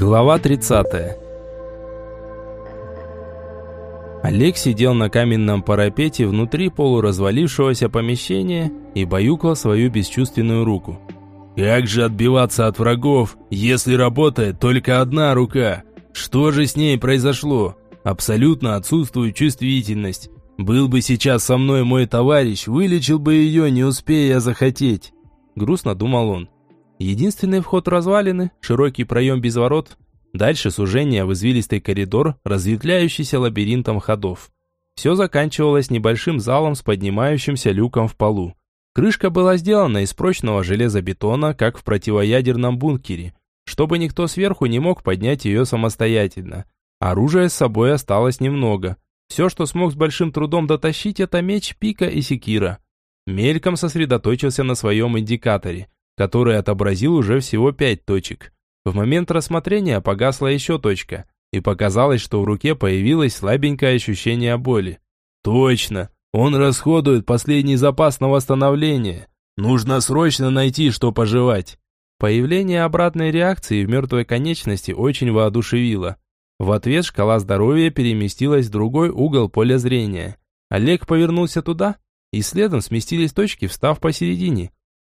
Глава 30 Олег сидел на каменном парапете внутри полуразвалившегося помещения и баюкал свою бесчувственную руку. «Как же отбиваться от врагов, если работает только одна рука? Что же с ней произошло? Абсолютно отсутствует чувствительность. Был бы сейчас со мной мой товарищ, вылечил бы ее, не успея захотеть». Грустно думал он. Единственный вход развалины, широкий проем без ворот. Дальше сужение в извилистый коридор, разветвляющийся лабиринтом ходов. Все заканчивалось небольшим залом с поднимающимся люком в полу. Крышка была сделана из прочного железобетона, как в противоядерном бункере, чтобы никто сверху не мог поднять ее самостоятельно. Оружия с собой осталось немного. Все, что смог с большим трудом дотащить, это меч, пика и секира. Мельком сосредоточился на своем индикаторе – который отобразил уже всего пять точек. В момент рассмотрения погасла еще точка, и показалось, что в руке появилось слабенькое ощущение боли. «Точно! Он расходует последний запас на восстановление. Нужно срочно найти, что пожевать!» Появление обратной реакции в мертвой конечности очень воодушевило. В ответ шкала здоровья переместилась в другой угол поля зрения. Олег повернулся туда, и следом сместились точки, встав посередине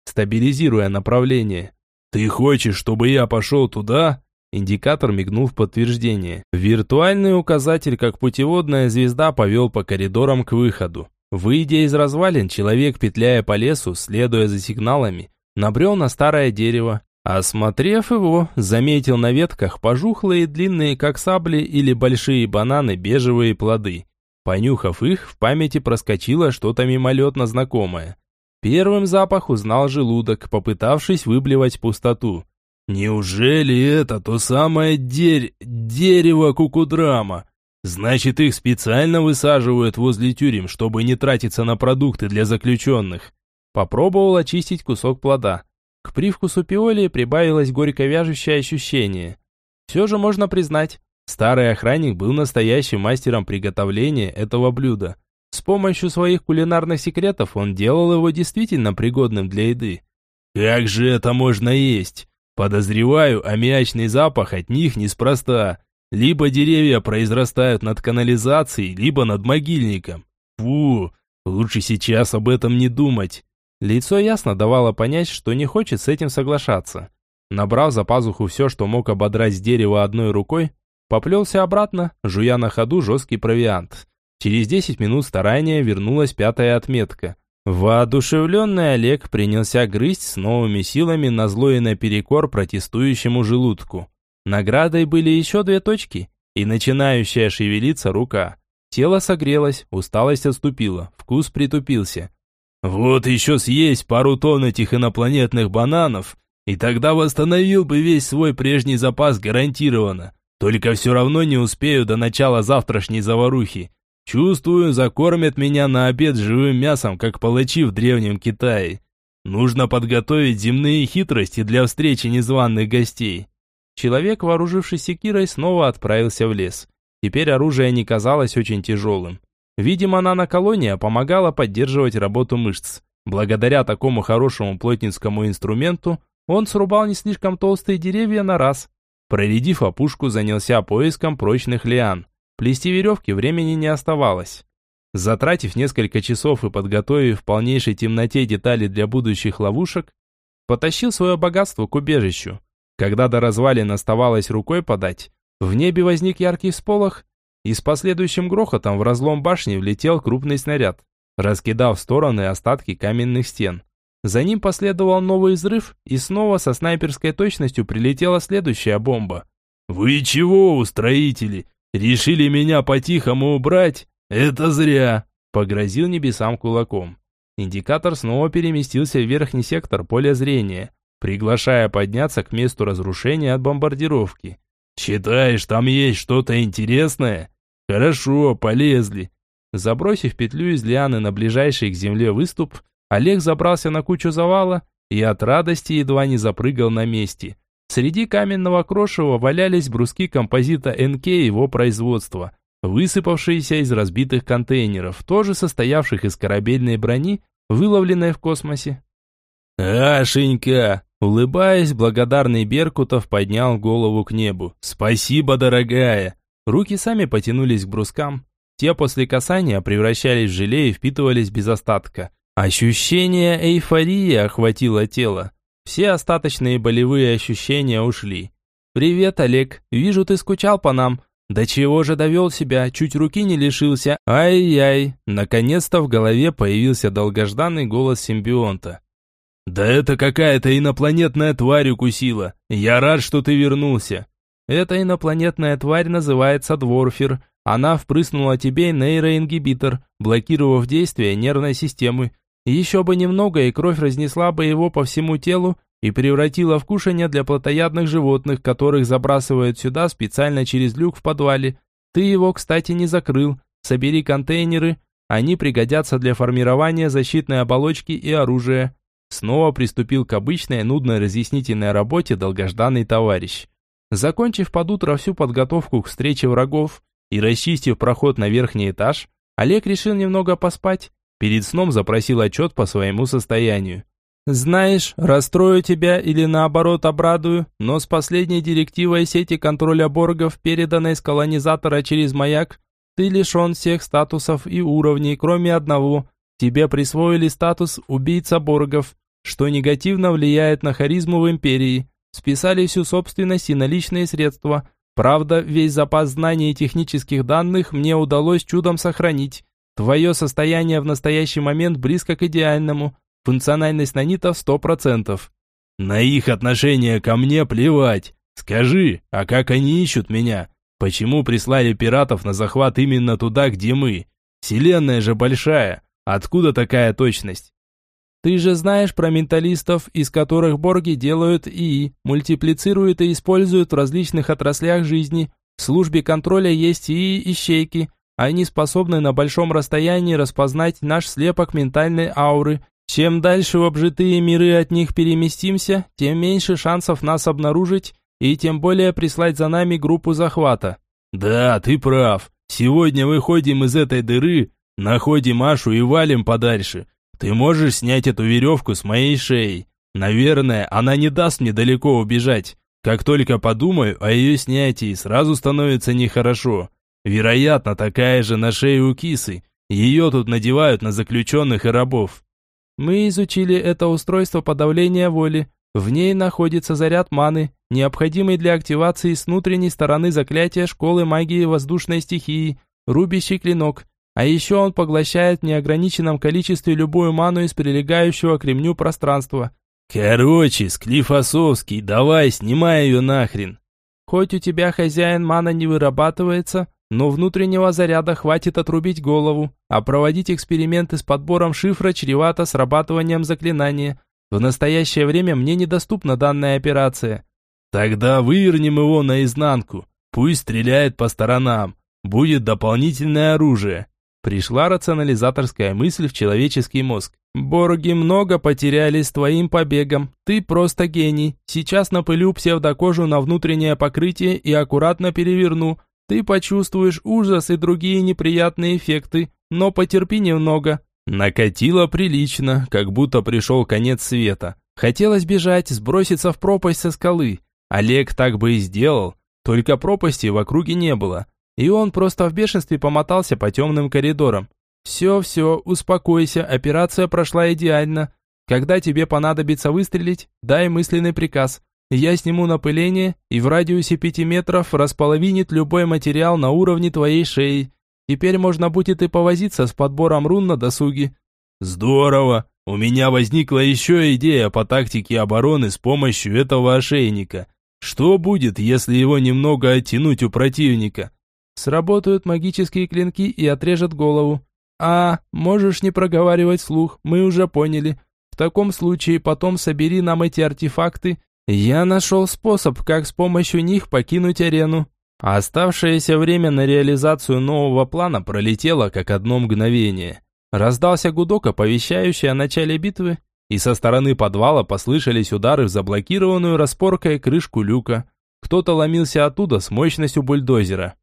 стабилизируя направление. «Ты хочешь, чтобы я пошел туда?» Индикатор мигнул в подтверждение. Виртуальный указатель, как путеводная звезда, повел по коридорам к выходу. Выйдя из развалин, человек, петляя по лесу, следуя за сигналами, набрел на старое дерево. Осмотрев его, заметил на ветках пожухлые, длинные, как сабли, или большие бананы, бежевые плоды. Понюхав их, в памяти проскочило что-то мимолетно знакомое. Первым запах узнал желудок, попытавшись выблевать пустоту. «Неужели это то самое дерь... дерево кукудрама? Значит, их специально высаживают возле тюрем, чтобы не тратиться на продукты для заключенных». Попробовал очистить кусок плода. К привкусу пиоли прибавилось горько-вяжущее ощущение. Все же можно признать, старый охранник был настоящим мастером приготовления этого блюда. С помощью своих кулинарных секретов он делал его действительно пригодным для еды. Как же это можно есть? Подозреваю, аммиачный запах от них неспроста. Либо деревья произрастают над канализацией, либо над могильником. Фу, лучше сейчас об этом не думать. Лицо ясно давало понять, что не хочет с этим соглашаться. Набрав за пазуху все, что мог ободрать с дерева одной рукой, поплелся обратно, жуя на ходу жесткий провиант. Через 10 минут старания вернулась пятая отметка. Воодушевленный Олег принялся грызть с новыми силами на зло и наперекор протестующему желудку. Наградой были еще две точки и начинающая шевелиться рука. Тело согрелось, усталость отступила, вкус притупился. «Вот еще съесть пару тонн этих инопланетных бананов, и тогда восстановил бы весь свой прежний запас гарантированно. Только все равно не успею до начала завтрашней заварухи. Чувствую, закормят меня на обед живым мясом, как палачи в древнем Китае. Нужно подготовить земные хитрости для встречи незваных гостей. Человек, вооружившись секирой, снова отправился в лес. Теперь оружие не казалось очень тяжелым. Видимо, наноколония помогала поддерживать работу мышц. Благодаря такому хорошему плотницкому инструменту, он срубал не слишком толстые деревья на раз. Проредив опушку, занялся поиском прочных лиан. Плести веревки времени не оставалось. Затратив несколько часов и подготовив в полнейшей темноте детали для будущих ловушек, потащил свое богатство к убежищу. Когда до развалин оставалось рукой подать, в небе возник яркий всполох, и с последующим грохотом в разлом башни влетел крупный снаряд, раскидав в стороны остатки каменных стен. За ним последовал новый взрыв, и снова со снайперской точностью прилетела следующая бомба. «Вы чего, устроители? Решили меня по-тихому убрать? Это зря!» Погрозил небесам кулаком. Индикатор снова переместился в верхний сектор поля зрения, приглашая подняться к месту разрушения от бомбардировки. «Считаешь, там есть что-то интересное? Хорошо, полезли!» Забросив петлю из лианы на ближайший к земле выступ, Олег забрался на кучу завала и от радости едва не запрыгал на месте. Среди каменного крошева валялись бруски композита НК его производства, высыпавшиеся из разбитых контейнеров, тоже состоявших из корабельной брони, выловленной в космосе. «Ашенька!» – Улыбаясь, благодарный Беркутов поднял голову к небу. «Спасибо, дорогая!» Руки сами потянулись к брускам. Те после касания превращались в желе и впитывались без остатка. Ощущение эйфории охватило тело. Все остаточные болевые ощущения ушли. «Привет, Олег. Вижу, ты скучал по нам. Да чего же довел себя, чуть руки не лишился. Ай-яй!» Наконец-то в голове появился долгожданный голос симбионта. «Да это какая-то инопланетная тварь укусила. Я рад, что ты вернулся». «Эта инопланетная тварь называется Дворфер. Она впрыснула тебе нейроингибитор, блокировав действие нервной системы. Еще бы немного, и кровь разнесла бы его по всему телу и превратила в кушанье для плотоядных животных, которых забрасывают сюда специально через люк в подвале. Ты его, кстати, не закрыл. Собери контейнеры, они пригодятся для формирования защитной оболочки и оружия. Снова приступил к обычной нудной разъяснительной работе долгожданный товарищ. Закончив под утро всю подготовку к встрече врагов и расчистив проход на верхний этаж, Олег решил немного поспать. Перед сном запросил отчет по своему состоянию. «Знаешь, расстрою тебя или наоборот обрадую, но с последней директивой сети контроля боргов, переданной с колонизатора через маяк, ты лишен всех статусов и уровней, кроме одного. Тебе присвоили статус убийца боргов что негативно влияет на харизму в империи. Списали всю собственность и наличные средства. Правда, весь запас знаний и технических данных мне удалось чудом сохранить. Твое состояние в настоящий момент близко к идеальному. Функциональность нанитов сто процентов. На их отношение ко мне плевать. Скажи, а как они ищут меня? Почему прислали пиратов на захват именно туда, где мы? Вселенная же большая. Откуда такая точность? Ты же знаешь про менталистов, из которых борги делают ИИ, мультиплицируют и используют в различных отраслях жизни. В службе контроля есть ИИ-ищейки. Они способны на большом расстоянии распознать наш слепок ментальной ауры. Чем дальше в обжитые миры от них переместимся, тем меньше шансов нас обнаружить и тем более прислать за нами группу захвата. Да, ты прав. Сегодня выходим из этой дыры, находим Машу и валим подальше. Ты можешь снять эту веревку с моей шеи? Наверное, она не даст мне далеко убежать. Как только подумаю о ее снятии, сразу становится нехорошо. Вероятно, такая же на шее у кисы. Ее тут надевают на заключенных и рабов. Мы изучили это устройство подавления воли. В ней находится заряд маны, необходимый для активации с внутренней стороны заклятия школы магии воздушной стихии, рубящий клинок. А еще он поглощает в неограниченном количестве любую ману из прилегающего к ремню пространства. Короче, Склифосовский, давай, снимай ее нахрен. Хоть у тебя хозяин мана не вырабатывается, но внутреннего заряда хватит отрубить голову, а проводить эксперименты с подбором шифра чревато срабатыванием заклинания. В настоящее время мне недоступна данная операция. Тогда вывернем его наизнанку. Пусть стреляет по сторонам. Будет дополнительное оружие. Пришла рационализаторская мысль в человеческий мозг. «Борги много потеряли с твоим побегом. Ты просто гений. Сейчас напылю псевдокожу на внутреннее покрытие и аккуратно переверну. Ты почувствуешь ужас и другие неприятные эффекты, но потерпи немного». Накатило прилично, как будто пришел конец света. Хотелось бежать, сброситься в пропасть со скалы. Олег так бы и сделал, только пропасти в округе не было. И он просто в бешенстве помотался по темным коридорам. «Все, все, успокойся, операция прошла идеально. Когда тебе понадобится выстрелить, дай мысленный приказ. Я сниму напыление и в радиусе пяти метров располовинит любой материал на уровне твоей шеи. Теперь можно будет и повозиться с подбором рун на досуге». «Здорово! У меня возникла еще идея по тактике обороны с помощью этого ошейника. Что будет, если его немного оттянуть у противника?» Сработают магические клинки и отрежет голову. А, можешь не проговаривать слух, мы уже поняли. В таком случае потом собери нам эти артефакты. Я нашел способ, как с помощью них покинуть арену. оставшееся время на реализацию нового плана пролетело как одно мгновение. Раздался гудок, оповещающий о начале битвы, и со стороны подвала послышались удары в заблокированную распоркой крышку люка. Кто-то ломился оттуда с мощностью бульдозера.